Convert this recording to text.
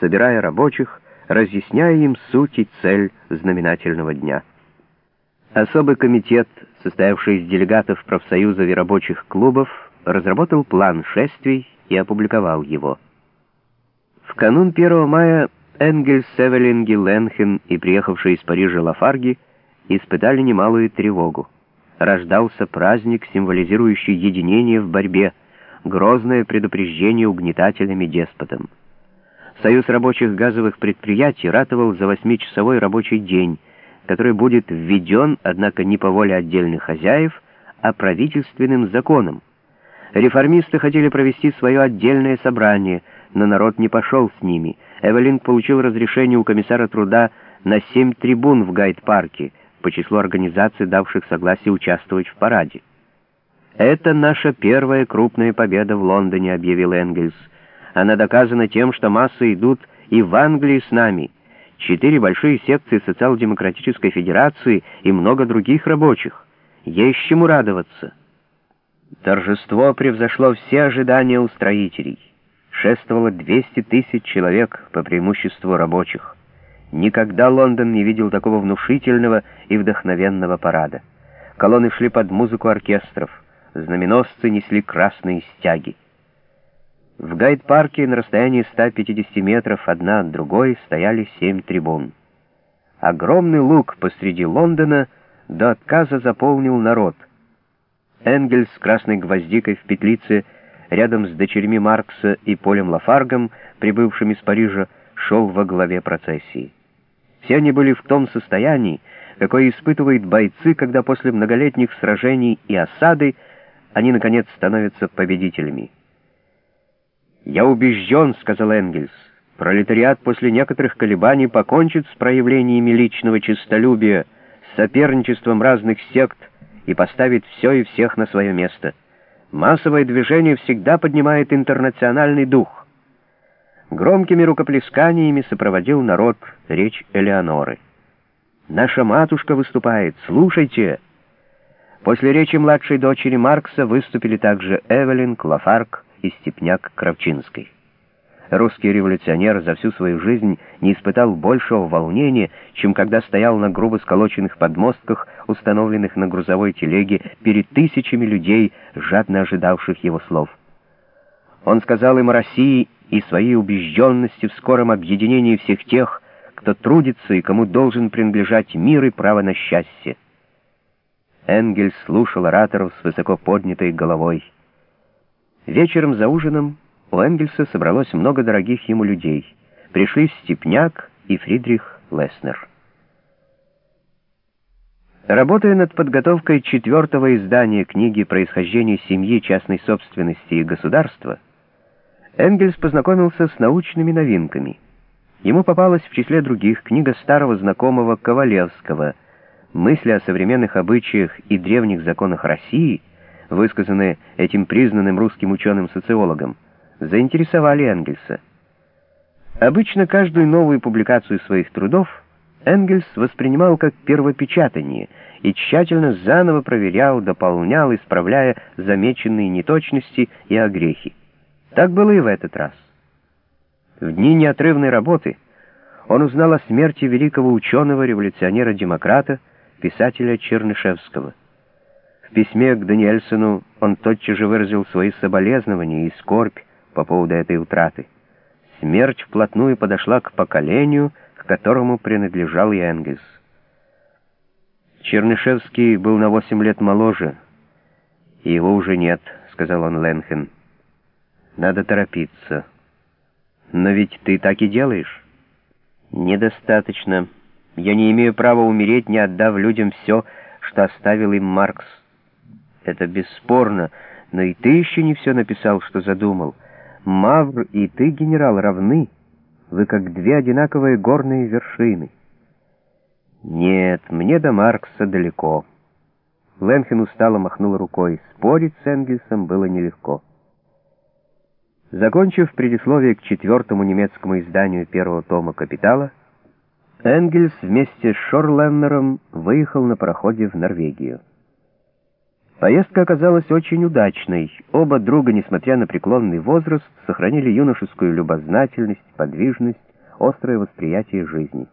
собирая рабочих, разъясняя им суть и цель знаменательного дня. Особый комитет, состоявший из делегатов профсоюзов и рабочих клубов, разработал план шествий и опубликовал его. В канун 1 мая Энгельс, Севелинги, Ленхен и приехавшие из Парижа Лафарги испытали немалую тревогу. Рождался праздник, символизирующий единение в борьбе, грозное предупреждение угнетателями деспотам. Союз рабочих газовых предприятий ратовал за восьмичасовой рабочий день, который будет введен, однако не по воле отдельных хозяев, а правительственным законом. Реформисты хотели провести свое отдельное собрание, но народ не пошел с ними. Эвелин получил разрешение у комиссара труда на семь трибун в Гайд-парке по числу организаций, давших согласие участвовать в параде. «Это наша первая крупная победа в Лондоне», — объявил Энгельс. «Она доказана тем, что массы идут и в Англии с нами. Четыре большие секции Социал-демократической Федерации и много других рабочих. Есть чему радоваться». Торжество превзошло все ожидания устроителей. Шествовало 200 тысяч человек, по преимуществу рабочих. Никогда Лондон не видел такого внушительного и вдохновенного парада. Колонны шли под музыку оркестров знаменосцы несли красные стяги. В гайд-парке на расстоянии 150 метров одна от другой стояли семь трибун. Огромный луг посреди Лондона до отказа заполнил народ. Энгельс с красной гвоздикой в петлице рядом с дочерьми Маркса и Полем Лафаргом, прибывшим из Парижа, шел во главе процессии. Все они были в том состоянии, какое испытывают бойцы, когда после многолетних сражений и осады они, наконец, становятся победителями. «Я убежден», — сказал Энгельс, — «пролетариат после некоторых колебаний покончит с проявлениями личного честолюбия, соперничеством разных сект и поставит все и всех на свое место. Массовое движение всегда поднимает интернациональный дух». Громкими рукоплесканиями сопроводил народ речь Элеоноры. «Наша матушка выступает, слушайте!» После речи младшей дочери Маркса выступили также Эвелин, Клофарк и Степняк Кравчинской. Русский революционер за всю свою жизнь не испытал большего волнения, чем когда стоял на грубо сколоченных подмостках, установленных на грузовой телеге, перед тысячами людей, жадно ожидавших его слов. Он сказал им России и своей убежденности в скором объединении всех тех, кто трудится и кому должен принадлежать мир и право на счастье. Энгельс слушал ораторов с высоко поднятой головой. Вечером за ужином у Энгельса собралось много дорогих ему людей. Пришли Степняк и Фридрих Леснер. Работая над подготовкой четвертого издания книги «Происхождение семьи, частной собственности и государства», Энгельс познакомился с научными новинками. Ему попалась в числе других книга старого знакомого Ковалевского — мысли о современных обычаях и древних законах России, высказанные этим признанным русским ученым-социологом, заинтересовали Энгельса. Обычно каждую новую публикацию своих трудов Энгельс воспринимал как первопечатание и тщательно заново проверял, дополнял, исправляя замеченные неточности и огрехи. Так было и в этот раз. В дни неотрывной работы он узнал о смерти великого ученого-революционера-демократа, писателя Чернышевского. В письме к Даниэльсону он тотчас же выразил свои соболезнования и скорбь по поводу этой утраты. Смерть вплотную подошла к поколению, к которому принадлежал и Энгельс. Чернышевский был на восемь лет моложе, и его уже нет, сказал он Ленхен. Надо торопиться. Но ведь ты так и делаешь. Недостаточно. Я не имею права умереть, не отдав людям все, что оставил им Маркс. Это бесспорно, но и ты еще не все написал, что задумал. Мавр и ты, генерал, равны. Вы как две одинаковые горные вершины. Нет, мне до Маркса далеко. Ленхен устало махнул рукой. Спорить с Энгельсом было нелегко. Закончив предисловие к четвертому немецкому изданию первого тома «Капитала», Энгельс вместе с Шорленнером выехал на пароходе в Норвегию. Поездка оказалась очень удачной. Оба друга, несмотря на преклонный возраст, сохранили юношескую любознательность, подвижность, острое восприятие жизни.